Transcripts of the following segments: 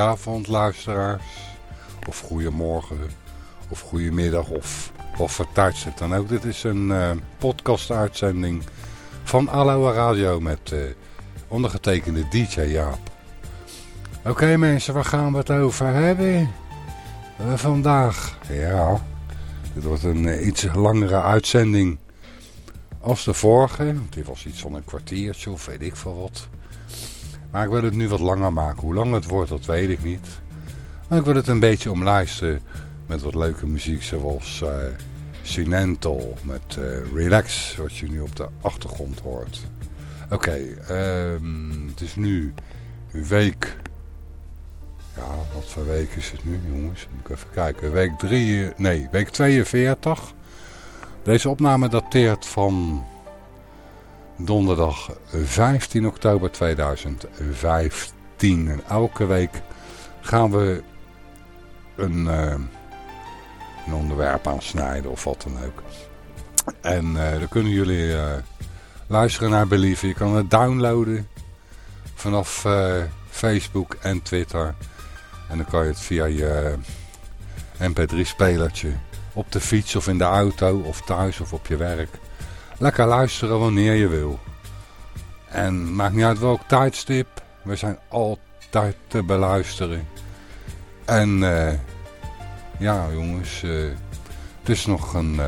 goedenavond luisteraars. Of goedemorgen. Of goedemiddag. Of of voor tijdstip dan ook. Dit is een uh, podcast-uitzending van Aloha Radio met uh, ondergetekende DJ Jaap. Oké mensen, waar gaan we het over hebben? Uh, vandaag, ja, dit wordt een iets langere uitzending als de vorige. Dit was iets van een kwartiertje of weet ik veel wat. Maar ik wil het nu wat langer maken. Hoe lang het wordt, dat weet ik niet. Maar ik wil het een beetje omlijsten met wat leuke muziek zoals uh, met uh, Relax, wat je nu op de achtergrond hoort. Oké, um, het is nu week... Ja, wat voor week is het nu jongens? Moet ik even kijken. Week 3, nee, week 42. Deze opname dateert van donderdag 15 oktober 2015. En elke week gaan we een, uh, een onderwerp aansnijden of wat dan ook. En uh, dan kunnen jullie uh, luisteren naar Believe. Je kan het downloaden vanaf Facebook en Twitter. En dan kan je het via je mp3-spelertje op de fiets of in de auto of thuis of op je werk lekker luisteren wanneer je wil. En maakt niet uit welk tijdstip. We zijn altijd te beluisteren. En uh, ja jongens, uh, het is nog een uh,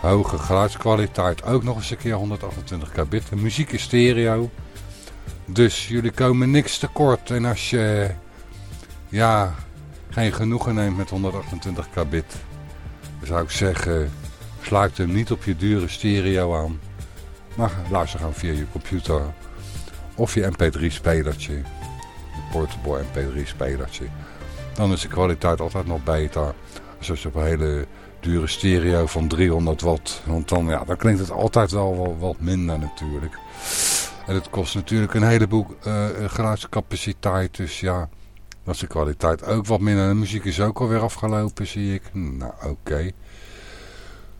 hoge geluidskwaliteit. Ook nog eens een keer 128 kbit. De muziek is stereo. Dus jullie komen niks tekort. En als je ja, geen genoegen neemt met 128 kbit, zou ik zeggen Sluit hem niet op je dure stereo aan. Maar luister gewoon via je computer. Of je mp3-spelertje. Je portable mp3-spelertje. Dan is de kwaliteit altijd nog beter. Als je op een hele dure stereo van 300 watt. Want dan, ja, dan klinkt het altijd wel wat minder natuurlijk. En het kost natuurlijk een heleboel uh, geluidscapaciteit. Dus ja, dat is de kwaliteit ook wat minder. De muziek is ook alweer afgelopen, zie ik. Nou, oké.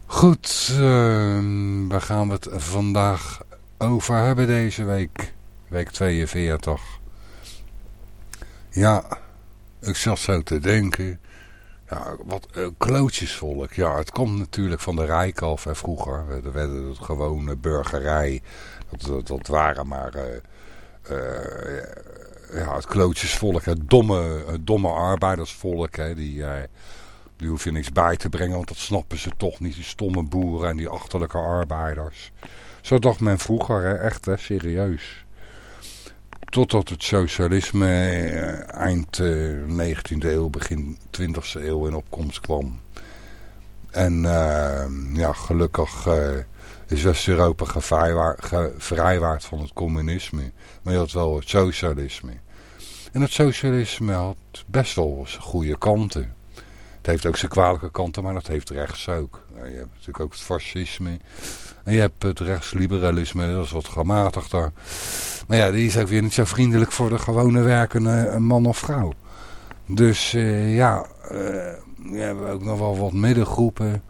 Goed, uh, waar gaan we het vandaag over hebben deze week? Week 42. Ja, ik zat zo te denken. Ja, wat uh, klootjesvolk. Ja, het komt natuurlijk van de Rijkalf en vroeger. Er werden het gewone burgerij. Dat, dat, waren maar... Uh, ja, het klootjesvolk, het domme, domme arbeidersvolk, hè, die, die hoef je niks bij te brengen, want dat snappen ze toch niet. Die stomme boeren en die achterlijke arbeiders. Zo dacht men vroeger, echt hè? serieus. Totdat het socialisme eh, eind eh, 19e eeuw, begin 20e eeuw in opkomst kwam. En uh, ja, gelukkig is West-Europa gevrijwaard van het communisme. Maar je had wel het socialisme. En het socialisme had best wel goede kanten. Het heeft ook zijn kwalijke kanten, maar dat heeft rechts ook. Je hebt natuurlijk ook het fascisme. En je hebt het rechtsliberalisme, dat is wat gematigder. Maar ja, die is ook weer niet zo vriendelijk voor de gewone werkende man of vrouw. Dus uh, ja, uh, we hebben ook nog wel wat middengroepen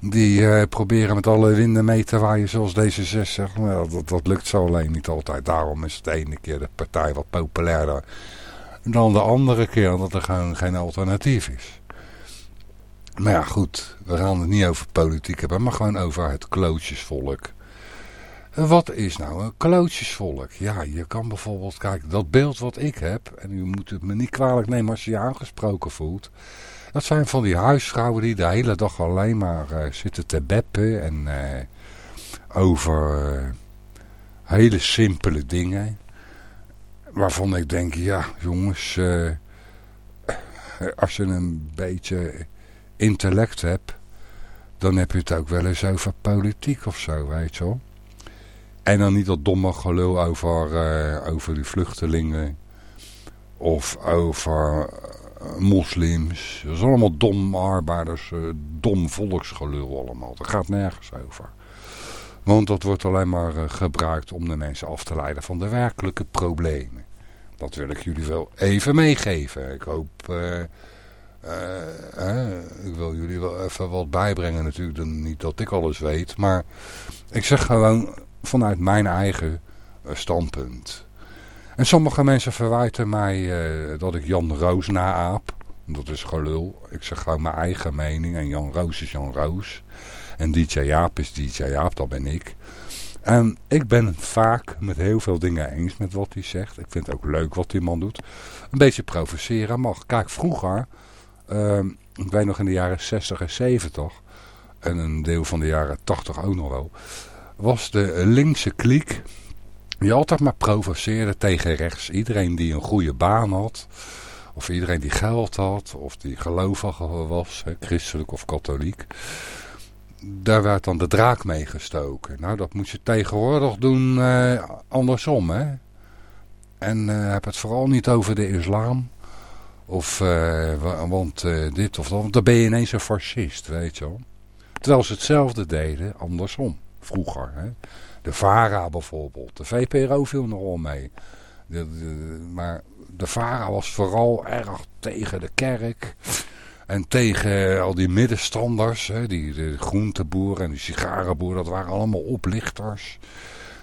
die proberen met alle winden mee te waaien zoals deze zes zegt. Maar dat, dat lukt zo alleen niet altijd. Daarom is het de ene keer de partij wat populairder dan de andere keer, omdat er gewoon geen alternatief is. Maar ja, goed, we gaan het niet over politiek hebben, maar gewoon over het klootjesvolk. Wat is nou een klootjesvolk? Ja, je kan bijvoorbeeld, kijk, dat beeld wat ik heb, en u moet het me niet kwalijk nemen als je je aangesproken voelt. Dat zijn van die huisvrouwen die de hele dag alleen maar uh, zitten te beppen en uh, over uh, hele simpele dingen. Waarvan ik denk, ja jongens, als je een beetje intellect hebt, dan heb je het ook wel eens over politiek of zo, weet je wel. En dan niet dat domme gelul over, uh, over die vluchtelingen of over uh, moslims. Dat is allemaal dom arbeiders, uh, dom volksgelul allemaal. Dat gaat nergens over. Want dat wordt alleen maar gebruikt om de mensen af te leiden van de werkelijke problemen. Dat wil ik jullie wel even meegeven. Ik hoop ik wil jullie wel even wat bijbrengen natuurlijk. Niet dat ik alles weet. Maar ik zeg gewoon vanuit mijn eigen uh, standpunt. En sommige mensen verwijten mij dat ik Jan Roos naaap. Dat is gelul. Ik zeg gewoon mijn eigen mening. En Jan Roos is Jan Roos. En DJ Jaap is DJ Jaap, dat ben ik. En ik ben vaak met heel veel dingen eens met wat hij zegt. Ik vind het ook leuk wat die man doet. Een beetje provoceren mag. Kijk, vroeger, uh, ik weet nog in de jaren 60 en 70... en een deel van de jaren 80 ook nog wel... was de linkse kliek die altijd maar provoceerde tegen rechts. Iedereen die een goede baan had... of iedereen die geld had... of die gelovig was, christelijk of katholiek daar werd dan de draak mee gestoken. Nou, dat moet je tegenwoordig doen eh, andersom, hè. En uh, heb het vooral niet over de islam. Of, uh, want dit of dat. Want dan ben je ineens een fascist, weet je wel. Terwijl ze hetzelfde deden, andersom. Vroeger, hè. De VARA bijvoorbeeld. De VPRO viel nog wel mee. De, maar de VARA was vooral erg tegen de kerk... En tegen al die middenstanders, hè, die de groenteboeren en die sigarenboeren, dat waren allemaal oplichters.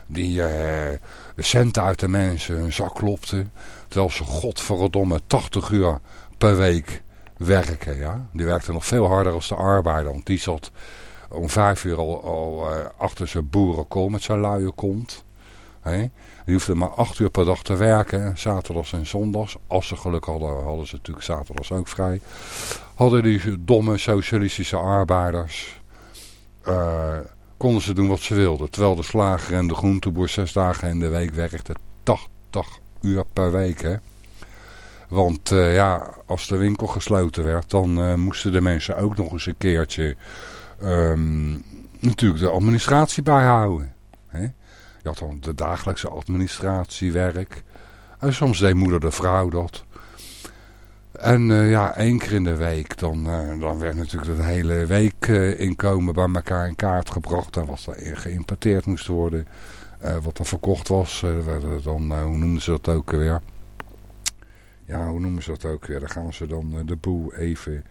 Die de centen uit de mensen hun zak klopten. Terwijl ze godverdomme 80 uur per week werken. Ja? Die werkten nog veel harder als de arbeider. Want die zat om vijf uur al, uh, achter zijn boerenkool met zijn luie kont. Hè? Die hoefden maar acht uur per dag te werken. Zaterdags en zondags. Als ze geluk hadden, hadden ze natuurlijk zaterdags ook vrij. Hadden die domme socialistische arbeiders... Uh, konden ze doen wat ze wilden. Terwijl de slager en de groenteboer zes dagen in de week werkten. 80 uur per week, hè. Want uh, ja, als de winkel gesloten werd, dan uh, moesten de mensen ook nog eens een keertje um, natuurlijk de administratie bijhouden. Hè? Je had dan de dagelijkse administratiewerk. En soms deed moeder de vrouw dat. En uh, ja, één keer in de week, dan, dan werd natuurlijk het hele week inkomen bij elkaar in kaart gebracht. En wat er geïmporteerd moest worden. Wat er verkocht was, dan, hoe noemden ze dat ook weer? Ja, hoe noemen ze dat ook weer? Dan gaan ze dan de boel even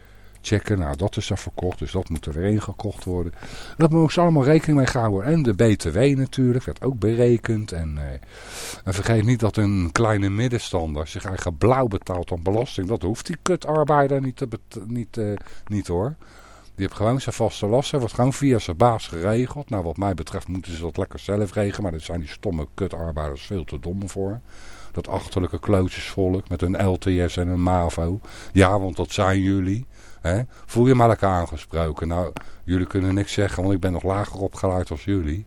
checken. Nou, dat is er verkocht, dus dat moet er weer ingekocht worden. Dat moet ze allemaal rekening mee houden. En de BTW natuurlijk, werd ook berekend. En, eh, en vergeet niet dat een kleine middenstander zich eigenlijk blauw betaalt aan belasting. Dat hoeft die kutarbeider niet, te niet, niet hoor. Die heeft gewoon zijn vaste lasten. Wordt gewoon via zijn baas geregeld. Nou, wat mij betreft moeten ze dat lekker zelf regelen. Maar daar zijn die stomme kutarbeiders veel te dom voor. Dat achterlijke klootjesvolk met een LTS en een MAVO. Ja, want dat zijn jullie. Hè? Voel je maar lekker aangesproken. Nou, jullie kunnen niks zeggen, want ik ben nog lager opgeleid als jullie.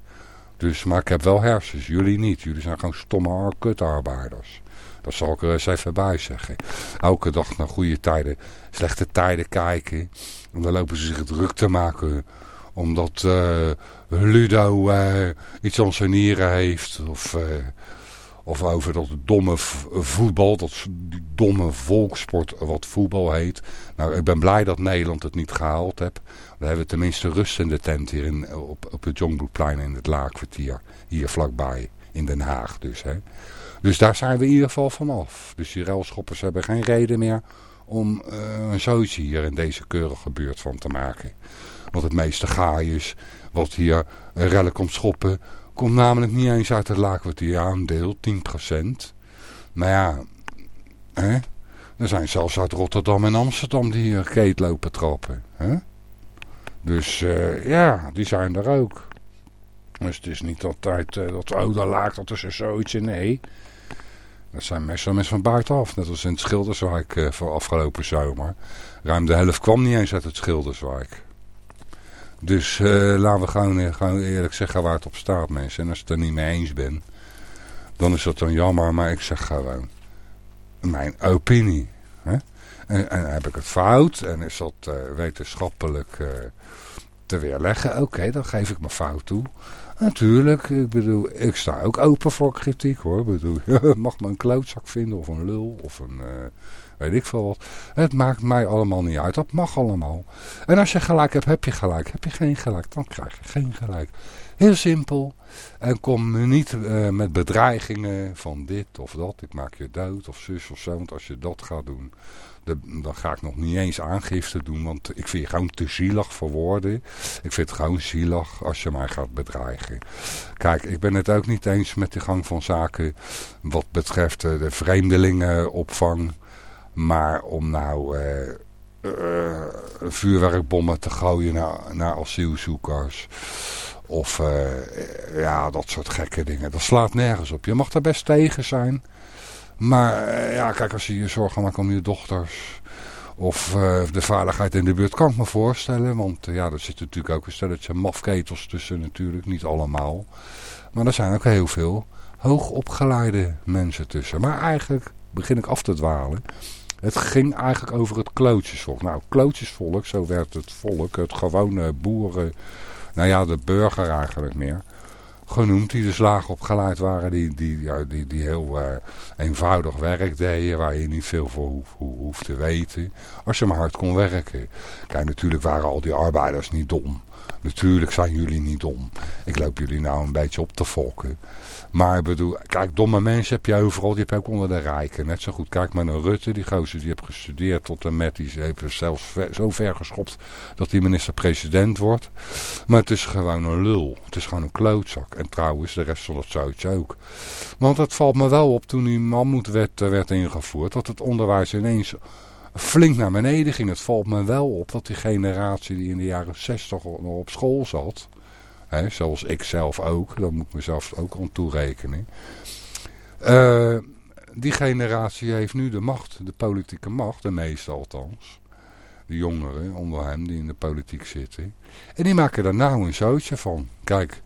Dus, maar ik heb wel hersens, jullie niet. Jullie zijn gewoon stomme kutarbeiders. Dat zal ik er eens even bij zeggen. Elke dag naar goede tijden, slechte tijden kijken. En dan lopen ze zich druk te maken. Omdat uh, Ludo uh, iets aan zijn nieren heeft. Of... Uh, of over dat domme voetbal, dat domme volkssport wat voetbal heet. Nou, ik ben blij dat Nederland het niet gehaald heeft. We hebben tenminste rust in de tent hier in, op, op het Jongbloedplein in het Laakkwartier. Hier vlakbij, in Den Haag dus. Hè. Dus daar zijn we in ieder geval vanaf. Dus die ruilschoppers hebben geen reden meer om uh, een zootje hier in deze keurige buurt van te maken. Want het meeste gaai is wat hier rellen komt schoppen Komt namelijk niet eens uit het laagkwartier aandeel, 10%. Maar ja, hè? er zijn zelfs uit Rotterdam en Amsterdam die hier keet lopen trappen. Hè? Dus uh, ja, die zijn er ook. Dus het is niet altijd uh, dat, oh daar laag dat is er zoiets in. Nee, dat zijn meestal mensen van buitenaf. Net als in het Schilderswijk uh, voor afgelopen zomer. Ruim de helft kwam niet eens uit het Schilderswijk. Dus uh, laten we gewoon, eh, eerlijk zeggen waar het op staat mensen. En als ik het er niet mee eens ben, dan is dat dan jammer. Maar ik zeg gewoon mijn opinie. Hè? En, en, heb ik het fout en is dat wetenschappelijk te weerleggen? Oké, dan geef ik mijn fout toe. Natuurlijk, ik bedoel, ik sta ook open voor kritiek hoor. Ik bedoel, mag me een klootzak vinden of een lul of een weet ik veel wat. Het maakt mij allemaal niet uit. Dat mag allemaal. En als je gelijk hebt, heb je gelijk. Heb je geen gelijk, dan krijg je geen gelijk. Heel simpel. En kom niet uh, met bedreigingen van dit of dat. Ik maak je dood of zus of zo. Want als je dat gaat doen, dan ga ik nog niet eens aangifte doen. Want ik vind je gewoon te zielig voor woorden. Ik vind het gewoon zielig als je mij gaat bedreigen. Kijk, ik ben het ook niet eens met de gang van zaken. Wat betreft uh, de vreemdelingenopvang. Maar om nou... Uh, uh, vuurwerkbommen te gooien naar, naar asielzoekers. Of uh, ja, dat soort gekke dingen. Dat slaat nergens op. Je mag er best tegen zijn. Maar uh, ja, kijk, als je je zorgen maakt om je dochters... Of uh, de veiligheid in de buurt kan ik me voorstellen. Want ja, er zit natuurlijk ook een stelletje mafketels tussen natuurlijk. Niet allemaal. Maar er zijn ook heel veel hoogopgeleide mensen tussen. Maar eigenlijk begin ik af te dwalen. Het ging eigenlijk over het klootjesvolk. Nou, klootjesvolk, zo werd het volk, het gewone boeren, nou ja, de burger eigenlijk meer, genoemd. Die dus laag opgeleid waren, die, die, ja, die, die heel uh, eenvoudig werk deden, waar je niet veel voor hoeft te weten. Als je maar hard kon werken. Kijk, natuurlijk waren al die arbeiders niet dom. Natuurlijk zijn jullie niet dom. Ik loop jullie nou een beetje op te fokken. Maar bedoel, kijk, domme mensen heb je overal, die heb je ook onder de rijken. Net zo goed, kijk maar naar Rutte, die gozer die heeft gestudeerd tot en met, die heeft zelfs zo ver geschopt dat hij minister-president wordt. Maar het is gewoon een lul, het is gewoon een klootzak. En trouwens, de rest van het zoutje ook. Want het valt me wel op toen die mammoetwet werd ingevoerd, dat het onderwijs ineens flink naar beneden ging. Het valt me wel op dat die generatie die in de jaren 60 nog op school zat... Hè, zoals ik zelf ook, dat moet ik mezelf ook aan toerekenen... Uh, die generatie heeft nu de macht, de politieke macht, de meeste althans. De jongeren onder hem die in de politiek zitten. En die maken daar nou een zootje van. Kijk,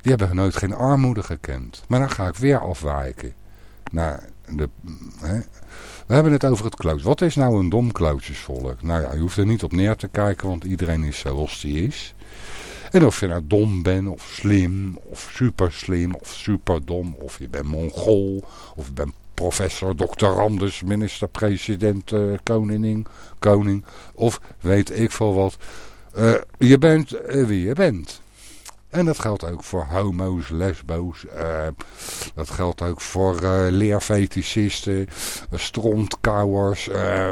die hebben nooit geen armoede gekend. Maar dan ga ik weer afwijken. Naar de, hè, we hebben het over het kloot. Wat is nou een dom klootjesvolk? Nou ja, je hoeft er niet op neer te kijken, want iedereen is zoals die is. En of je nou dom bent, of slim, of super slim, of super dom, of je bent mongool, of je bent professor, doctorandus, minister-president, uh, koningin, koning, of weet ik veel wat. Uh, je bent uh, wie je bent. En dat geldt ook voor homo's, lesbo's. Uh, dat geldt ook voor uh, leerfetischisten, strontkouwers, uh,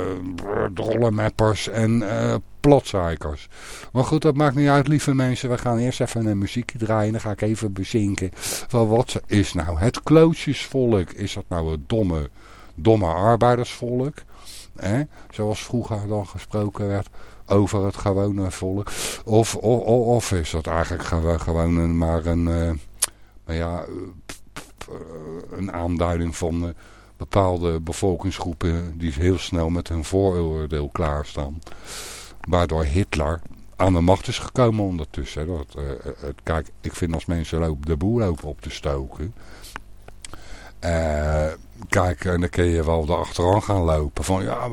drollenmappers en uh, plotzeikers. Maar goed, dat maakt niet uit, lieve mensen. We gaan eerst even een muziekje draaien. Dan ga ik even bezinken van wat is nou het klootjesvolk? Is dat nou het domme, domme arbeidersvolk? Eh? Zoals vroeger dan gesproken werd over het gewone volk. Of, of, of is dat eigenlijk gewoon maar een, uh, ja, een aanduiding van uh, bepaalde bevolkingsgroepen die heel snel met hun vooroordeel klaarstaan. Waardoor Hitler aan de macht is gekomen ondertussen. Dat, uh, het, kijk, ik vind als mensen lopen de boel lopen op te stoken. kijk, en dan kun je wel erachteraan gaan lopen. Van ja,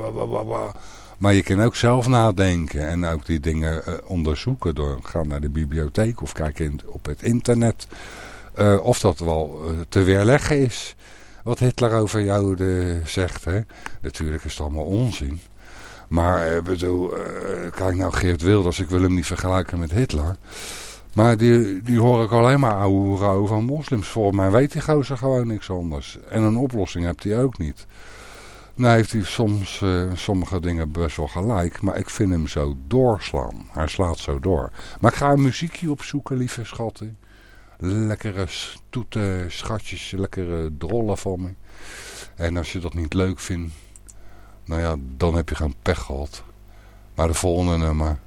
maar je kan ook zelf nadenken en ook die dingen uh, onderzoeken door gaan naar de bibliotheek of kijken op het internet. Uh, of dat wel uh, te weerleggen is wat Hitler over jou zegt. Hè? Natuurlijk is het allemaal onzin. Maar bedoel, kijk nou Geert Wilders, ik wil hem niet vergelijken met Hitler. Maar die, die hoor ik alleen maar ouwe over moslims. Volgens mij weet die gozer gewoon niks anders. En een oplossing hebt hij ook niet. Nou heeft hij soms uh, sommige dingen best wel gelijk. Maar ik vind hem zo doorslaan. Hij slaat zo door. Maar ik ga een muziekje opzoeken, lieve schatten. Lekkere stoete schatjes, lekkere drollen van me. En als je dat niet leuk vindt, nou ja, dan heb je gewoon pech gehad. Maar de volgende nummer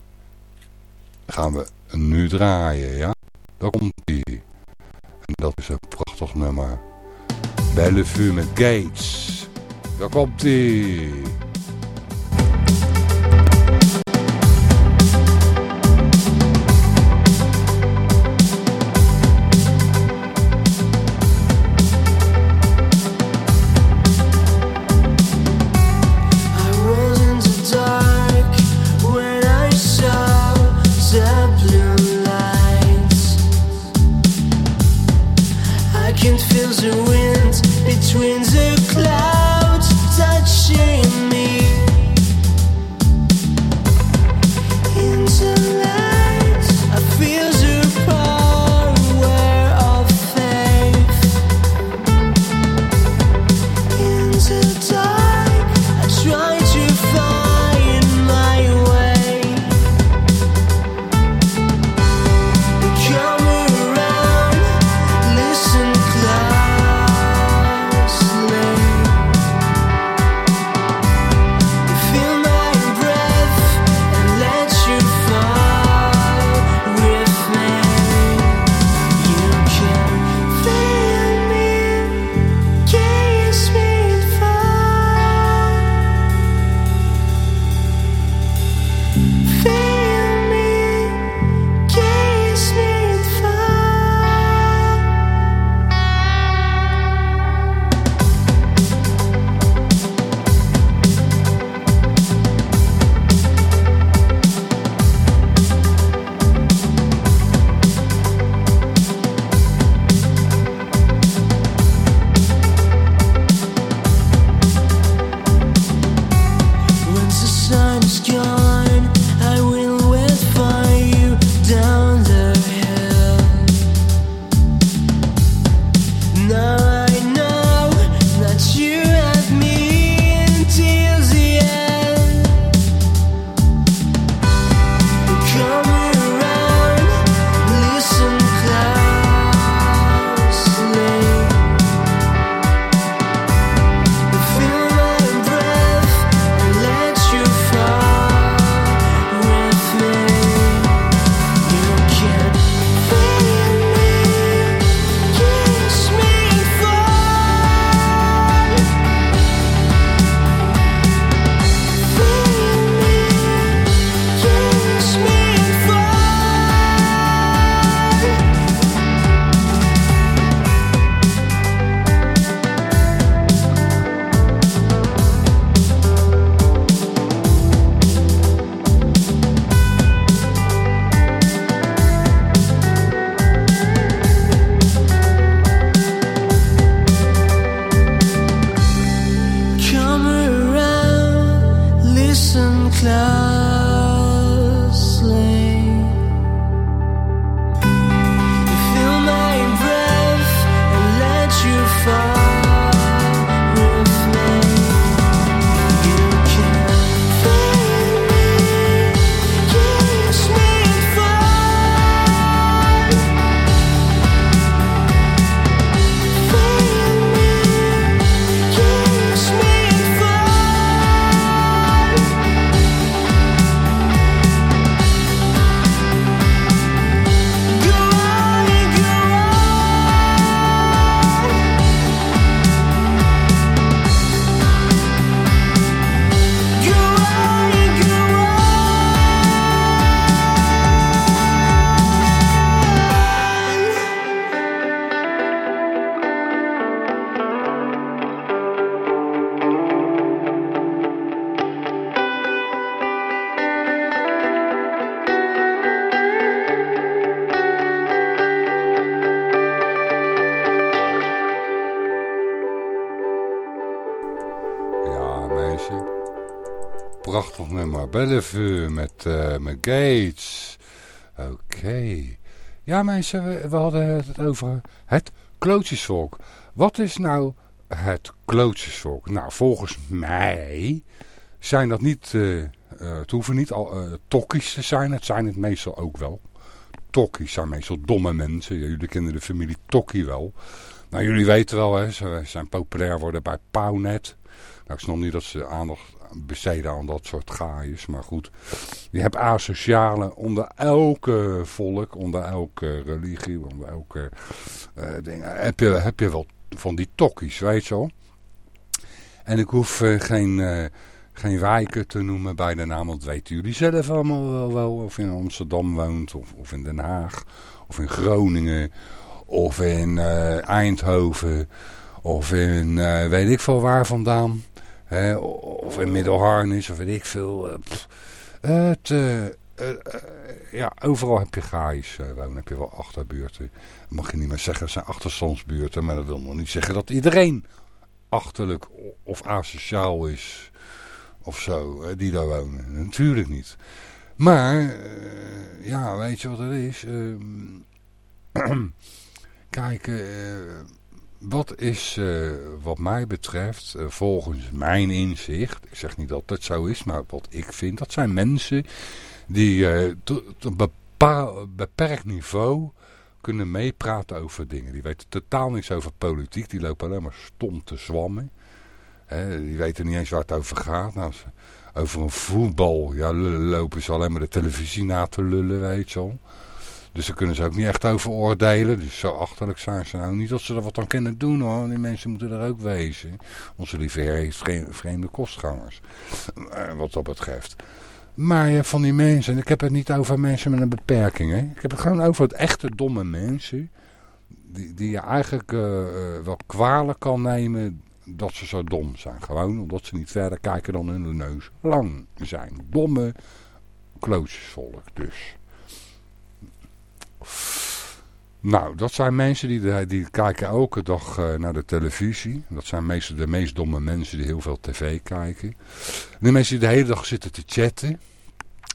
gaan we nu draaien, ja? Daar komt ie. En dat is een prachtig nummer. Bellevue met Gates. Daar komt Bellevue met, uh, met Gates. Oké. Ja mensen, we, we, hadden het over het klootjesvolk. Wat is nou het klootjesvolk? Nou, volgens mij zijn dat niet... Uh, het hoeven niet al uh, tokkies te zijn. Het zijn het meestal ook wel. Tokkies zijn meestal domme mensen. jullie kennen de familie Tokkie wel. Nou, jullie weten wel, hè, ze zijn populair worden bij Pownet. Nou, ik snap niet dat ze aandacht besteden aan dat soort gaaiers. Maar goed, je hebt asociale onder elke volk, onder elke religie, onder elke ding. Heb je, heb je wel van die tokkies, weet je wel. En ik hoef uh, geen, uh, geen wijken te noemen bij de naam, want weten jullie zelf allemaal wel, of in Amsterdam woont, of, of in Den Haag, of in Groningen, of in Eindhoven, of in weet ik veel waar vandaan of in Middelharnis, of weet ik veel. Uh, het, uh, ja, overal heb je gaais wonen, heb je wel achterbuurten. mag je niet meer zeggen, het zijn achterstandsbuurten, maar dat wil nog niet zeggen dat iedereen achterlijk of asociaal is. Of zo, die daar wonen. Natuurlijk niet. Maar, ja, weet je wat het is? Ehm, kijk, wat is uh, wat mij betreft, uh, volgens mijn inzicht, ik zeg niet dat dat zo is, maar wat ik vind, dat zijn mensen die uh, tot een beperkt niveau kunnen meepraten over dingen. Die weten totaal niks over politiek, die lopen alleen maar stom te zwammen. Die weten niet eens waar het over gaat. Nou, over een voetbal, ja, lopen ze alleen maar de televisie na te lullen, weet je wel. Dus daar kunnen ze ook niet echt over oordelen. Dus zo achterlijk zijn ze nou niet dat ze er wat aan kunnen doen hoor. Die mensen moeten er ook wezen. Onze lieve heeft vreemde kostgangers. Eh, wat dat betreft. Maar van die mensen, en ik heb het niet over mensen met een beperking. Hè. Ik heb het gewoon over het echte domme mensen. Die, die je eigenlijk uh, wel kwalijk kan nemen dat ze zo dom zijn. Gewoon omdat ze niet verder kijken dan hun neus lang zijn. Domme klootjesvolk dus. Nou, dat zijn mensen die, die kijken elke dag uh, naar de televisie. Dat zijn meestal de meest domme mensen die heel veel tv kijken. De mensen die de hele dag zitten te chatten.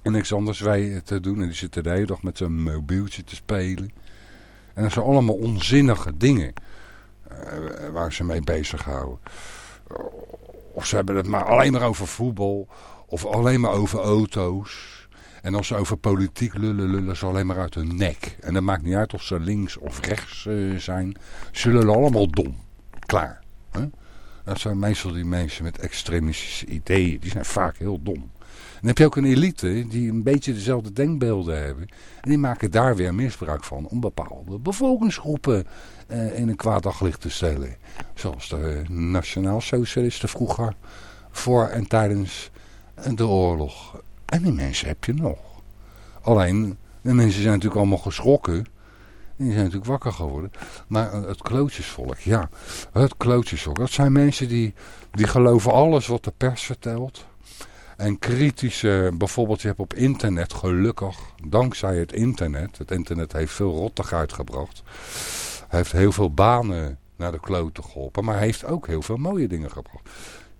En niks anders wij te doen. En die zitten de hele dag met zo'n mobieltje te spelen. En dat zijn allemaal onzinnige dingen. Uh, waar ze mee bezighouden. Of ze hebben het maar alleen maar over voetbal. Of alleen maar over auto's. En als ze over politiek lullen, lullen ze alleen maar uit hun nek. En dat maakt niet uit of ze links of rechts uh, zijn. Ze lullen allemaal dom. Klaar. Dat zijn meestal die mensen met extremistische ideeën. Die zijn vaak heel dom. Dan heb je ook een elite die een beetje dezelfde denkbeelden hebben. En die maken daar weer misbruik van om bepaalde bevolkingsgroepen uh, in een kwaad daglicht te stellen. Zoals de nationaal socialisten vroeger voor en tijdens de oorlog en die mensen heb je nog. Alleen, de mensen zijn natuurlijk allemaal geschrokken. Die zijn natuurlijk wakker geworden. Maar het klootjesvolk, ja. Het klootjesvolk, dat zijn mensen die, die geloven alles wat de pers vertelt. En kritische, bijvoorbeeld je hebt op internet, gelukkig, dankzij het internet. Het internet heeft veel rottigheid gebracht. Heeft heel veel banen naar de kloten geholpen. Maar heeft ook heel veel mooie dingen gebracht.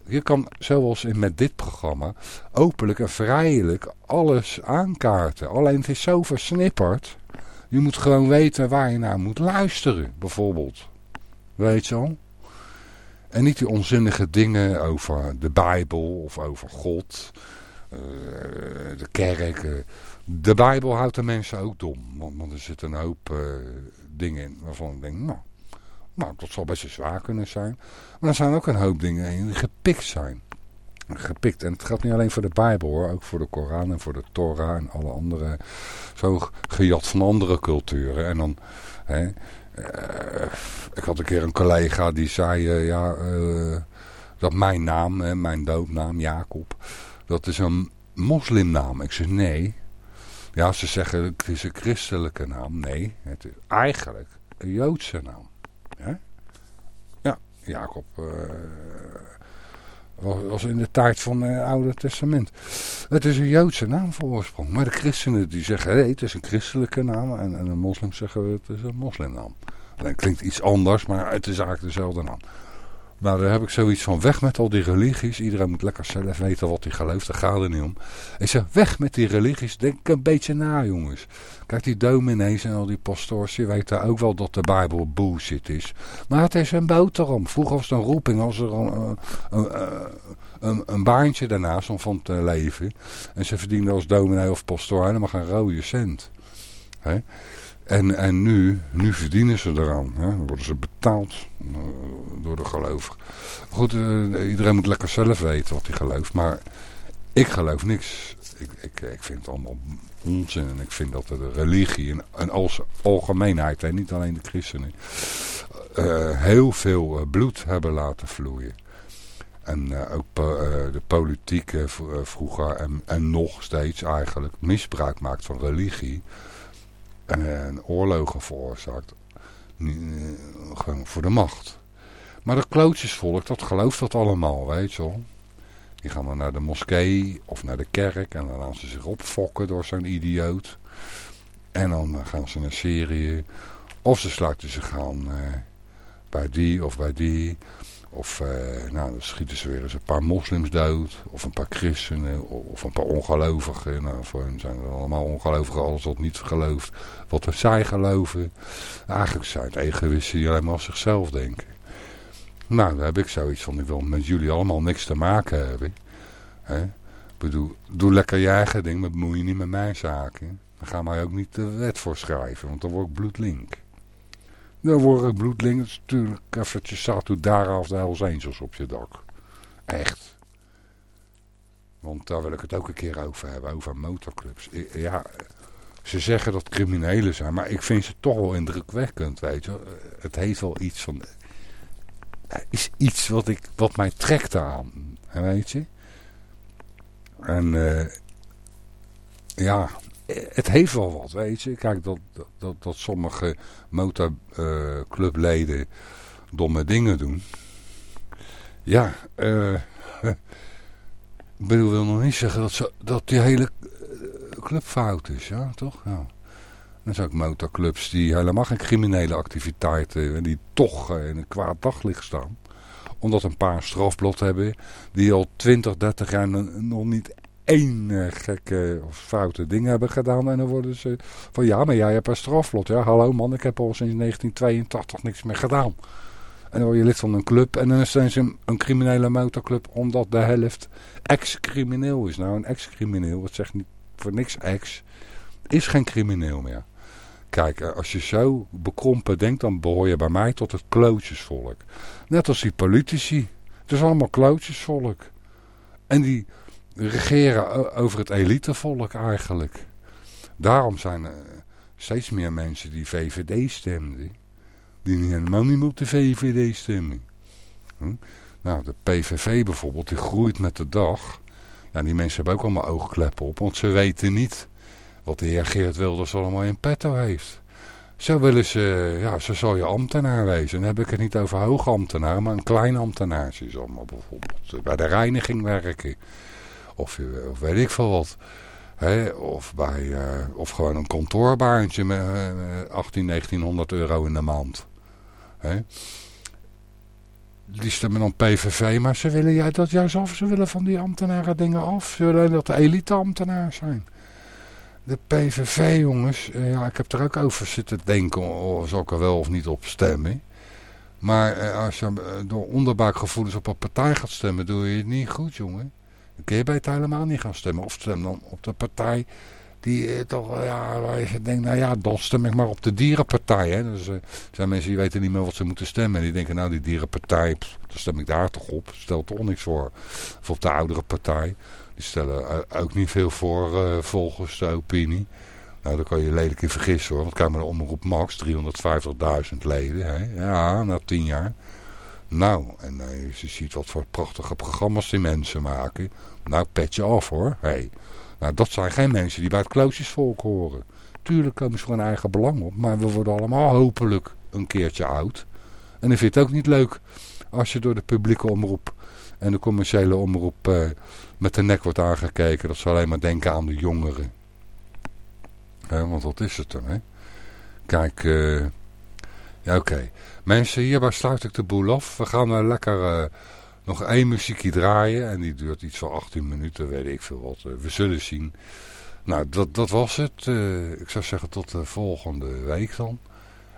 Je kan zoals met dit programma openlijk en vrijelijk alles aankaarten. Alleen het is zo versnipperd. Je moet gewoon weten waar je naar moet luisteren, bijvoorbeeld. Weet je al? En niet die onzinnige dingen over de Bijbel of over God, uh, de kerk. Uh, de Bijbel houdt de mensen ook dom. Want, er zitten een hoop uh, dingen in waarvan ik denk, nou, nou, dat zal best zwaar kunnen zijn. Maar er zijn ook een hoop dingen in die gepikt zijn. Gepikt. En het geldt niet alleen voor de Bijbel hoor. Ook voor de Koran en voor de Torah en alle andere. Zo gejat van andere culturen. En dan... Hè, uh, ik had een keer een collega die zei... Uh, ja, uh, dat mijn naam, hè, mijn doopnaam, Jacob... Dat is een moslimnaam. Ik zei nee. Ja, ze zeggen het is een christelijke naam. Nee, het is eigenlijk een Joodse naam. Ja, ja Jacob uh, was, in de tijd van het Oude Testament. Het is een Joodse naam voor oorsprong. Maar de christenen die zeggen nee, het is een christelijke naam. En, en de moslims zeggen het is een moslimnaam. Dat klinkt iets anders, maar het is eigenlijk dezelfde naam. Nou, daar heb ik zoiets van weg met al die religies. Iedereen moet lekker zelf weten wat hij gelooft. Daar gaat het niet om. Ik zeg, weg met die religies. Denk een beetje na, jongens. Kijk, die dominees en al die pastoors, die weten ook wel dat de Bijbel bullshit is. Maar het is een boterham. Vroeger was het een roeping als er een, een, een, een baantje daarnaast om van te leven. En ze verdienden als dominee of pastoor helemaal geen rode cent. Hè? En, en nu, nu verdienen ze eraan. Hè? Dan worden ze betaald uh, door de gelovigen. Goed, uh, iedereen moet lekker zelf weten wat hij gelooft. Maar ik geloof niks. Ik, ik, ik vind het allemaal onzin. En ik vind dat de religie en, als algemeenheid, en niet alleen de christenen, uh, heel veel bloed hebben laten vloeien. En ook de politiek vroeger en, en nog steeds eigenlijk misbruik maakt van religie en oorlogen veroorzaakt. gewoon voor de macht. Maar dat klootjesvolk, dat gelooft dat allemaal, weet je wel. Die gaan dan naar de moskee of naar de kerk en dan laten ze zich opfokken door zo'n idioot. En dan gaan ze naar Syrië. Of ze sluiten zich aan uh, bij die of bij die. Of uh, nou, dan schieten ze weer eens een paar moslims dood. Of een paar christenen. Of een paar ongelovigen. Nou, voor hen zijn er allemaal ongelovigen. Alles wat niet gelooft. Wat zij geloven. Eigenlijk zijn het egoïsten die alleen maar aan zichzelf denken. Nou, daar heb ik zoiets van. Ik wil met jullie allemaal niks te maken hebben. Hè? Ik bedoel, doe lekker je eigen ding. Maar bemoei je niet met mijn zaken. Dan ga mij ook niet de wet voor schrijven. Want dan word ik bloedlink. Dan worden bloedlingen natuurlijk eventjes Satu Dara of de Hells Angels op je dak. Echt. Want daar wil ik het ook een keer over hebben, over motorclubs. Ja, ze zeggen dat criminelen zijn, maar ik vind ze toch wel indrukwekkend, weet je. Het heeft wel iets van... Is iets wat, ik, wat mij trekt aan, weet je. En uh, ja, het heeft wel wat, weet je. Kijk, dat, dat, dat sommige motorclubleden uh, domme dingen doen. Ja, uh, ik bedoel, wil nog niet zeggen dat, ze, dat die hele club fout is, ja, toch? Ja. Er zijn ook motorclubs die helemaal geen criminele activiteiten, die toch in een kwaad daglicht staan. Omdat een paar strafblad hebben die al 20, 30 jaar nog niet één gekke of foute ding hebben gedaan. En dan worden ze van ja, maar jij hebt een strafblad. Ja, hallo man, ik heb al sinds 1982 niks meer gedaan. En dan word je lid van een club en dan zijn ze een, criminele motorclub omdat de helft ex-crimineel is. Nou, een ex-crimineel, dat zegt voor niks ex, is geen crimineel meer. Kijk, eh, als je zo bekrompen denkt, dan behoor je bij mij tot het klootjesvolk. Net als die politici. Het is allemaal klootjesvolk. En die regeren over het elitevolk eigenlijk. Daarom zijn er steeds meer mensen die VVD stemden. Die helemaal niet op de VVD stemmen. Hm? Nou, de PVV bijvoorbeeld, die groeit met de dag. Ja, die mensen hebben ook allemaal oogkleppen op, want ze weten niet wat de heer Geert Wilders allemaal in petto heeft. Zo willen ze, ja, ze zal je ambtenaar wezen. Dan heb ik het niet over hoogambtenaar, maar een klein ambtenaartje is allemaal bijvoorbeeld. Bij de reiniging werken. Of, weet ik veel wat. Of, bij, uh, of gewoon een kantoorbaantje met uh, 18, 1900 euro in de maand. Hè? die stemmen dan PVV, maar ze willen jij dat juist af. Ze willen van die ambtenaren dingen af. Ze willen dat de elite-ambtenaar zijn. De PVV, jongens, eh, ja, ik heb er ook over zitten denken, of zal ik er wel of niet op stemmen. Maar eh, als je door onderbuikgevoelens op een partij gaat stemmen, doe je het niet goed, jongen. Dan kun je beter helemaal niet gaan stemmen. Of stem dan op de partij die eh, toch, ja, waar je denkt, nou ja, dan stem ik maar op de dierenpartij. Hè. Dus, er zijn mensen die weten niet meer wat ze moeten stemmen. En die denken, nou die dierenpartij, dan stem ik daar toch op. Stelt toch niks voor. Of op de oudere partij. Die stellen ook niet veel voor volgens de opinie. Nou, daar kan je lelijk in vergissen hoor. Want kijk maar de omroep Max, 350.000 leden. Hè? Ja, na tien jaar. Nou, en uh, je ziet wat voor prachtige programma's die mensen maken. Nou, pet je af hoor. Hey. Nou, dat zijn geen mensen die bij het kloosjesvolk horen. Tuurlijk komen ze voor hun eigen belang op. Maar we worden allemaal hopelijk een keertje oud. En ik vind het ook niet leuk als je door de publieke omroep en de commerciële omroep uh, met de nek wordt aangekeken. Dat ze alleen maar denken aan de jongeren. want wat is het dan, hè? Kijk, uh, ja oké. Mensen, hierbij sluit ik de boel af. We gaan uh, lekker nog één muziekje draaien. En die duurt iets van 18 minuten, weet ik veel wat. we zullen zien. Nou, dat, dat was het. ik zou zeggen tot de volgende week dan.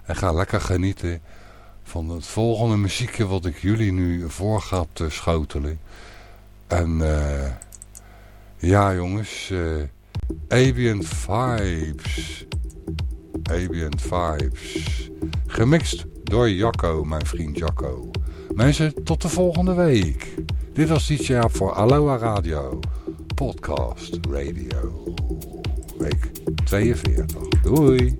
En ga lekker genieten van het volgende muziekje wat ik jullie nu voor ga te schotelen. En ja jongens, Ambient Vibes. Ambient Vibes. Gemixt door Jacco, mijn vriend Jacco. Mensen, tot de volgende week. Dit was DJ voor Aloha Radio. Podcast Radio. Week 42. Doei.